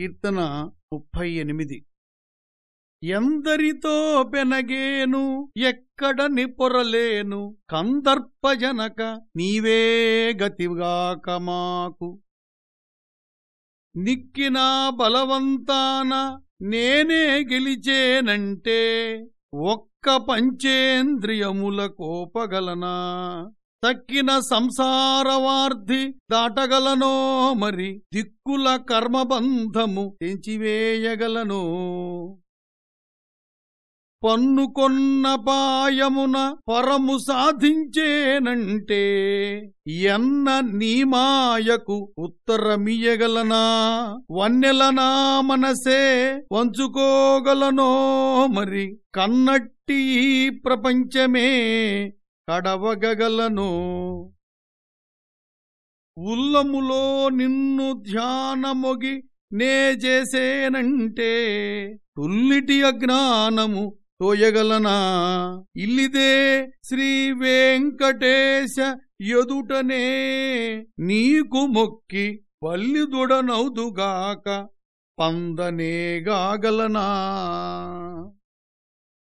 కీర్తన ముప్పై ఎనిమిది ఎందరితో పెనగేను ఎక్కడని పొరలేను కందర్పజనక నీవే గతిగాక మాకు. నిక్కినా బలవంతాన నేనే గెలిచేనంటే ఒక్క పంచేంద్రియముల కోపగలనా? తక్కిన సంసారవార్ధి దాటగలనో మరి దిక్కుల కర్మబంధము తెంచివేయగలనో? పన్నుకొన్న పాయమున పరము సాధించేనంటే ఎన్న నీమాయకు ఉత్తరమియగలనా వన్నెలనా మనసే వంచుకోగలనో మరి కన్నట్టి ప్రపంచమే కడవగలను ఉల్లములో నిన్ను ధ్యానమొగి నే చేసేనంటే తుల్లిటి అజ్ఞానము తోయగలనా? ఇల్లిదే శ్రీ వెంకటేశ ఎదుటనే నీకు మొక్కి పల్లిదుడనౌదుగాక పందనేగాగలనా